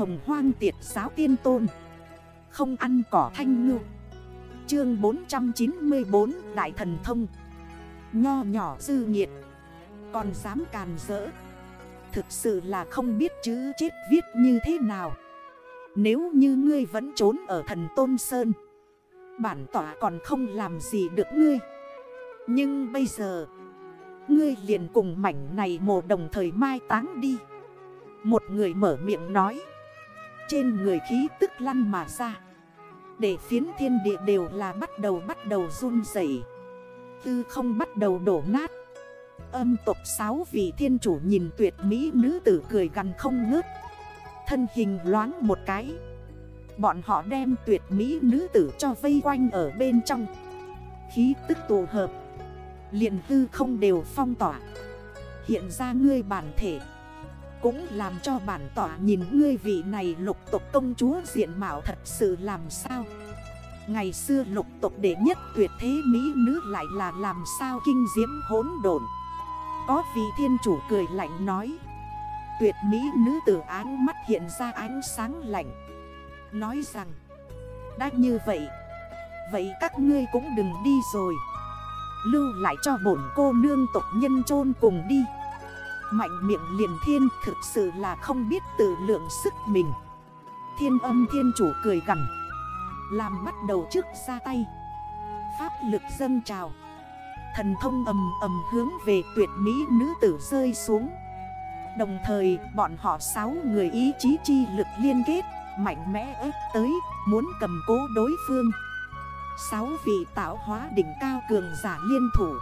hồng hoang tiệt giáo tiên tôn. Không ăn cỏ thanh ngư. Chương 494 Đại thần thông. Nho nhỏ dư nghiệt. Còn dám càn rỡ Thực sự là không biết chữ chết viết như thế nào. Nếu như ngươi vẫn trốn ở thần Tôn Sơn, Bản tỏa còn không làm gì được ngươi. Nhưng bây giờ, Ngươi liền cùng mảnh này mồ đồng thời mai táng đi. Một người mở miệng nói trên người khí tức lăn mà ra. Để phiến thiên địa đều là bắt đầu bắt đầu run dậy Tư không bắt đầu đổ nát. Âm tộc sáu vị thiên chủ nhìn tuyệt mỹ nữ tử cười gần không ngớt. Thân hình loáng một cái. Bọn họ đem tuyệt mỹ nữ tử cho vây quanh ở bên trong. Khí tức tụ hợp. Liền tư không đều phong tỏa. Hiện ra ngươi bản thể. Cũng làm cho bản tỏa nhìn ngươi vị này lục tộc công chúa diện mạo thật sự làm sao? Ngày xưa lục tộc đệ nhất tuyệt thế mỹ nữ lại là làm sao kinh diễm hỗn độn? Có vị thiên chủ cười lạnh nói, Tuyệt mỹ nữ tử áng mắt hiện ra ánh sáng lạnh. Nói rằng, Đã như vậy Vậy các ngươi cũng đừng đi rồi. Lưu lại cho bổn cô nương tộc nhân chôn cùng đi. Mạnh miệng liền thiên thực sự là không biết tự lượng sức mình. Thiên âm thiên chủ cười gần Làm bắt đầu trước ra tay. Pháp lực dâng trào, Thần thông ầm ầm hướng về tuyệt mỹ nữ tử rơi xuống. Đồng thời, bọn họ sáu người ý chí chi lực liên kết, Mạnh mẽ ép tới, muốn cầm cố đối phương. Sáu vị tạo hóa đỉnh cao cường giả liên thủ,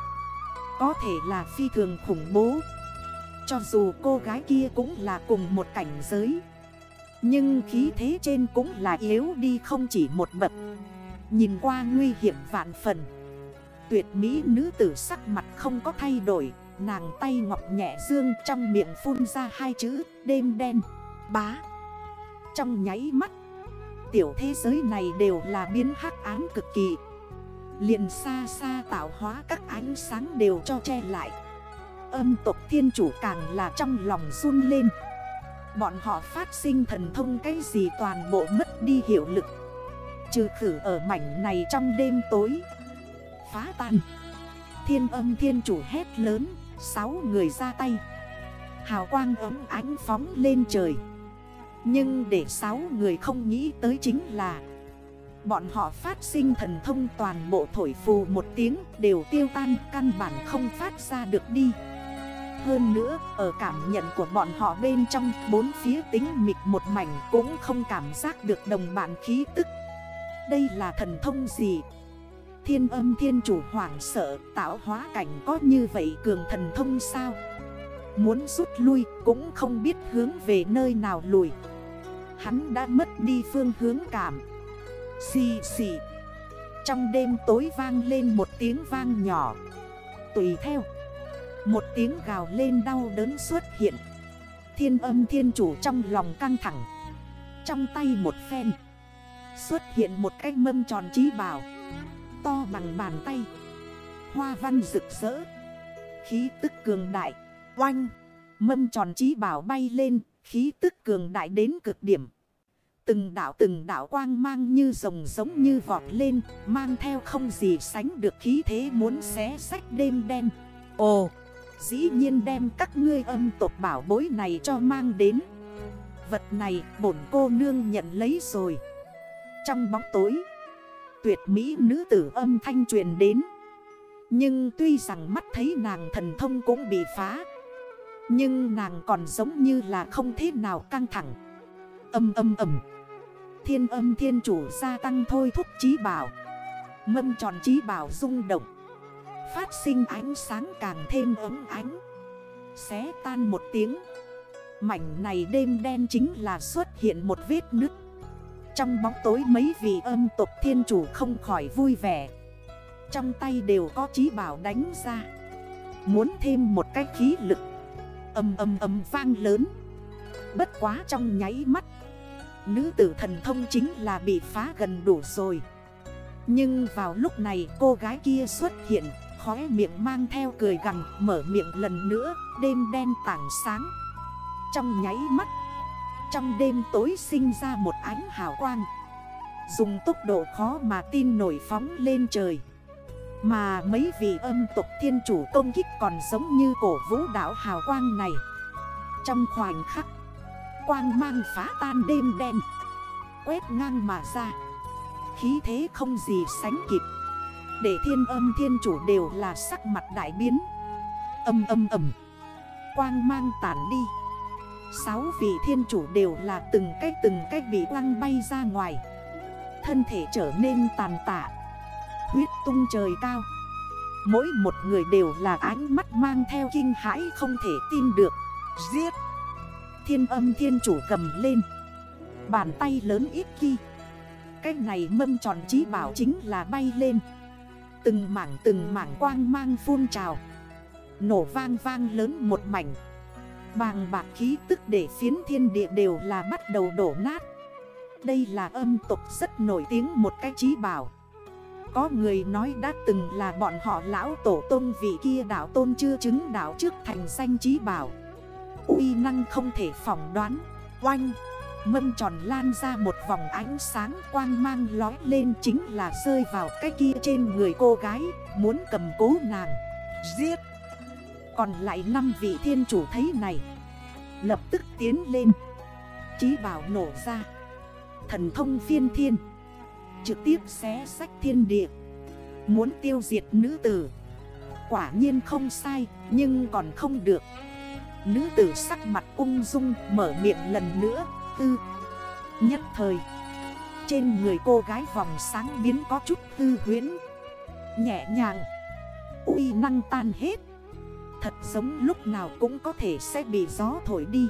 Có thể là phi thường khủng bố. Cho dù cô gái kia cũng là cùng một cảnh giới. Nhưng khí thế trên cũng là yếu đi không chỉ một bậc. Nhìn qua nguy hiểm vạn phần. Tuyệt mỹ nữ tử sắc mặt không có thay đổi, Nàng tay ngọc nhẹ dương trong miệng phun ra hai chữ đêm đen, Bá. Trong nháy mắt, Tiểu thế giới này đều là biến hắc ám cực kỳ. Liền xa xa tạo hóa các ánh sáng đều cho che lại. Âm tộc thiên chủ càng là trong lòng run lên. Bọn họ phát sinh thần thông cái gì toàn bộ mất đi hiệu lực. Trừ khử ở mảnh này trong đêm tối. Phá tan. Thiên âm thiên chủ hét lớn, Sáu người ra tay. Hào quang ấm ánh phóng lên trời. Nhưng để sáu người không nghĩ tới chính là, Bọn họ phát sinh thần thông toàn bộ thổi phù một tiếng đều tiêu tan, căn bản không phát ra được đi. Hơn nữa, ở cảm nhận của bọn họ bên trong, bốn phía tính mịt một mảnh cũng không cảm giác được đồng bản khí tức. Đây là thần thông gì? Thiên âm thiên chủ hoảng sợ, tạo hóa cảnh có như vậy cường thần thông sao? Muốn rút lui cũng không biết hướng về nơi nào lùi. Hắn đã mất đi phương hướng cảm. Xì xì. Trong đêm tối vang lên một tiếng vang nhỏ. Tùy theo. Một tiếng gào lên đau đớn xuất hiện. Thiên âm thiên chủ trong lòng căng thẳng. Trong tay một phen. Xuất hiện một cái mâm tròn trí bảo. To bằng bàn tay. Hoa văn rực rỡ. Khí tức cường đại. Oanh! Mâm tròn trí bảo bay lên. Khí tức cường đại đến cực điểm. Từng đảo từng đảo quang mang như rồng giống như vọt lên, Mang theo không gì sánh được khí thế muốn xé sách đêm đen. Ồ! Dĩ nhiên đem các ngươi âm tộc bảo bối này cho mang đến. Vật này bổn cô nương nhận lấy rồi. Trong bóng tối, Tuyệt mỹ nữ tử âm thanh truyền đến. Nhưng tuy rằng mắt thấy nàng thần thông cũng bị phá, Nhưng nàng còn giống như là không thế nào căng thẳng. Âm âm âm. Thiên âm thiên chủ gia tăng thôi thúc trí bảo. Mâm tròn trí bảo rung động. Phát sinh ánh sáng càng thêm ấm ánh. Xé tan một tiếng. Mảnh này đêm đen chính là xuất hiện một vết nứt. Trong bóng tối mấy vị âm tộc thiên chủ không khỏi vui vẻ. Trong tay đều có trí bảo đánh ra. Muốn thêm một cái khí lực. Âm âm âm vang lớn. Bất quá trong nháy mắt, Nữ tử thần thông chính là bị phá gần đủ rồi. Nhưng vào lúc này cô gái kia xuất hiện. Khóe miệng mang theo cười gằn, Mở miệng lần nữa, Đêm đen tảng sáng. Trong nháy mắt, Trong đêm tối sinh ra một ánh hào quang. Dùng tốc độ khó mà tin nổi phóng lên trời. Mà mấy vị âm tục thiên chủ công kích còn giống như cổ vũ đảo hào quang này. Trong khoảnh khắc, Quang mang phá tan đêm đen, Quét ngang mà ra. Khí thế không gì sánh kịp. Để thiên âm thiên chủ đều là sắc mặt đại biến. Âm âm âm Quang mang tản đi. Sáu vị thiên chủ đều là từng cách từng cách bị quăng bay ra ngoài. Thân thể trở nên tàn tạ. Huyết tung trời cao. Mỗi một người đều là ánh mắt mang theo kinh hãi không thể tin được. Giết. Thiên âm thiên chủ cầm lên. Bàn tay lớn ít khi. Cái này mâm tròn trí bảo chính là bay lên. Từng mảng từng mảng quang mang phun trào. Nổ vang vang lớn một mảnh. Bàng bạc khí tức để phiến thiên địa đều là bắt đầu đổ nát. Đây là âm tục rất nổi tiếng một cái trí bảo. Có người nói đã từng là bọn họ lão tổ tôn vị kia đảo tôn chưa chứng đảo trước thành danh trí bảo. Uy năng không thể phỏng đoán. Oanh! Mâm tròn lan ra một vòng ánh sáng quang mang lói lên chính là rơi vào cái kia trên người cô gái, Muốn cầm cố nàng. Giết! Còn lại 5 vị thiên chủ thấy này, Lập tức tiến lên. Chí bảo nổ ra. Thần thông phiên thiên. Trực tiếp xé sách thiên địa. Muốn tiêu diệt nữ tử. Quả nhiên không sai, Nhưng còn không được. Nữ tử sắc mặt ung dung, mở miệng lần nữa. Tư Nhất thời, Trên người cô gái vòng sáng biến có chút tư huyến Nhẹ nhàng, uy năng tan hết. Thật giống lúc nào cũng có thể sẽ bị gió thổi đi.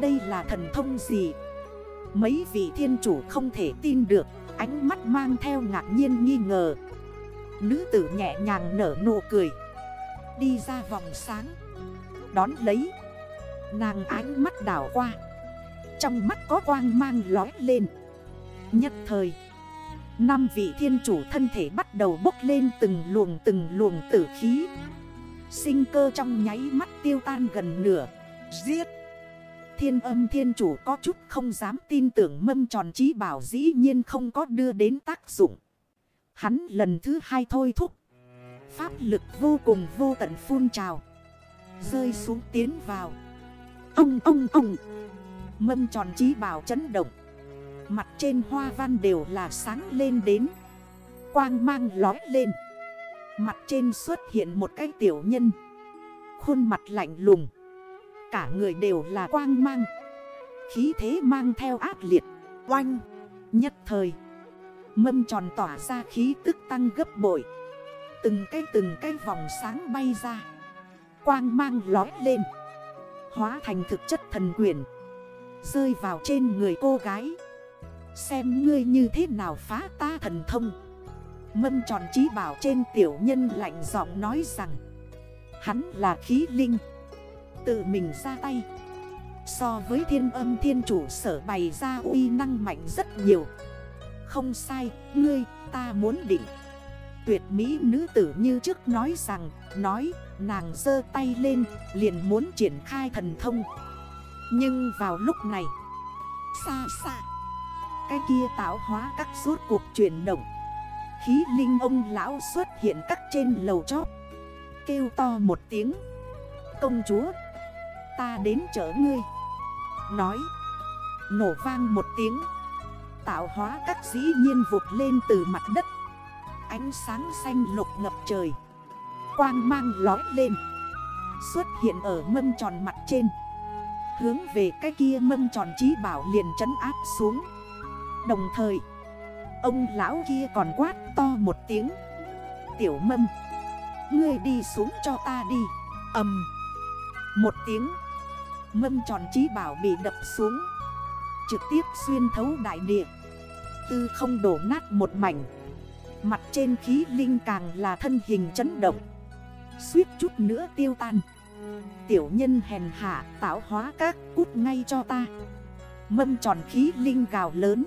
Đây là thần thông gì? Mấy vị thiên chủ không thể tin được, Ánh mắt mang theo ngạc nhiên nghi ngờ. Nữ tử nhẹ nhàng nở nụ cười. Đi ra vòng sáng, Đón lấy. Nàng ánh mắt đảo qua. Trong mắt có quang mang lói lên. Nhất thời, Năm vị thiên chủ thân thể bắt đầu bốc lên từng luồng từng luồng tử khí. Sinh cơ trong nháy mắt tiêu tan gần nửa. Giết! Thiên âm thiên chủ có chút không dám tin tưởng mâm tròn trí bảo dĩ nhiên không có đưa đến tác dụng. Hắn lần thứ hai thôi thúc. Pháp lực vô cùng vô tận phun trào. Rơi xuống tiến vào. Ông ông ông! Mâm tròn trí bào chấn động. Mặt trên hoa văn đều là sáng lên đến, Quang mang lói lên. Mặt trên xuất hiện một cái tiểu nhân, Khuôn mặt lạnh lùng. Cả người đều là quang mang, Khí thế mang theo ác liệt, Oanh, Nhất thời. Mâm tròn tỏa ra khí tức tăng gấp bội. Từng cái từng cái vòng sáng bay ra, Quang mang lói lên, Hóa thành thực chất thần quyền. Rơi vào trên người cô gái. Xem ngươi như thế nào phá ta thần thông. Mâm tròn trí bảo trên tiểu nhân lạnh giọng nói rằng Hắn là khí linh Tự mình ra tay. So với thiên âm thiên chủ sở bày ra uy năng mạnh rất nhiều. Không sai, ngươi, ta muốn định. Tuyệt mỹ nữ tử như trước nói rằng Nói, nàng dơ tay lên, liền muốn triển khai thần thông. Nhưng vào lúc này Xa xa. Cái kia tạo hóa các rốt cuộc chuyển động. Khí linh ông lão xuất hiện cắt trên lầu chóp Kêu to một tiếng. Công chúa Ta đến chở ngươi. Nói Nổ vang một tiếng. Tạo hóa các dĩ nhiên vụt lên từ mặt đất. Ánh sáng xanh lục ngập trời. Quang mang lói lên. Xuất hiện ở mâm tròn mặt trên Hướng về cái kia mâm tròn trí bảo liền trấn áp xuống. Đồng thời, Ông lão kia còn quát to một tiếng. Tiểu mâm, Ngươi đi xuống cho ta đi. Âm Một tiếng, Mâm tròn trí bảo bị đập xuống. Trực tiếp xuyên thấu đại địa. Tư không đổ nát một mảnh. Mặt trên khí linh càng là thân hình chấn động. Suýt chút nữa tiêu tan. Tiểu nhân hèn hạ tạo hóa các cút ngay cho ta. Mâm tròn khí linh gào lớn.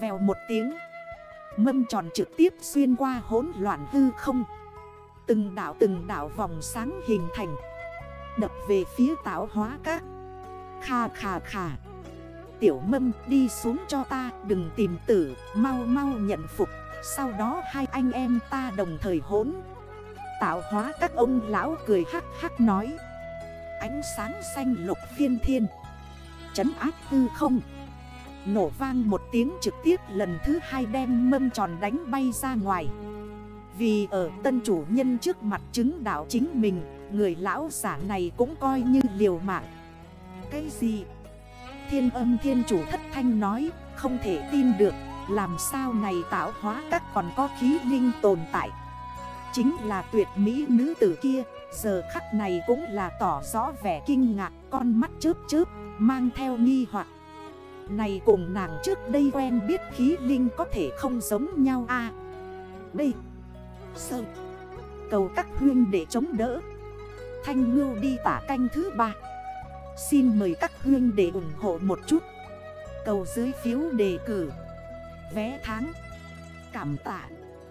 Vèo một tiếng. Mâm tròn trực tiếp xuyên qua hỗn loạn hư không. Từng đảo từng đảo vòng sáng hình thành. Đập về phía tạo hóa các. Khà khà khà tiểu mâm đi xuống cho ta, đừng tìm tử, Mau mau nhận phục. Sau đó hai anh em ta đồng thời hỗn Tạo hóa các ông lão cười hắc hắc nói. Ánh sáng xanh lục phiên thiên. Chấn áp tư không. Nổ vang một tiếng trực tiếp lần thứ hai đem mâm tròn đánh bay ra ngoài. Vì ở tân chủ nhân trước mặt chứng đạo chính mình, Người lão giả này cũng coi như liều mạng. Cái gì? Thiên âm thiên chủ thất thanh nói, Không thể tin được, Làm sao này tạo hóa các còn có khí linh tồn tại. Chính là tuyệt mỹ nữ tử kia Giờ khắc này cũng là tỏ rõ vẻ kinh ngạc Con mắt chớp chớp Mang theo nghi hoặc. Này cùng nàng trước đây quen biết khí linh có thể không giống nhau a à, Đây. Sơ. Cầu các huyên để chống đỡ. Thanh ngưu đi tả canh thứ ba. Xin mời các huyên để ủng hộ một chút. Cầu dưới phiếu đề cử. Vé tháng. Cảm tạ.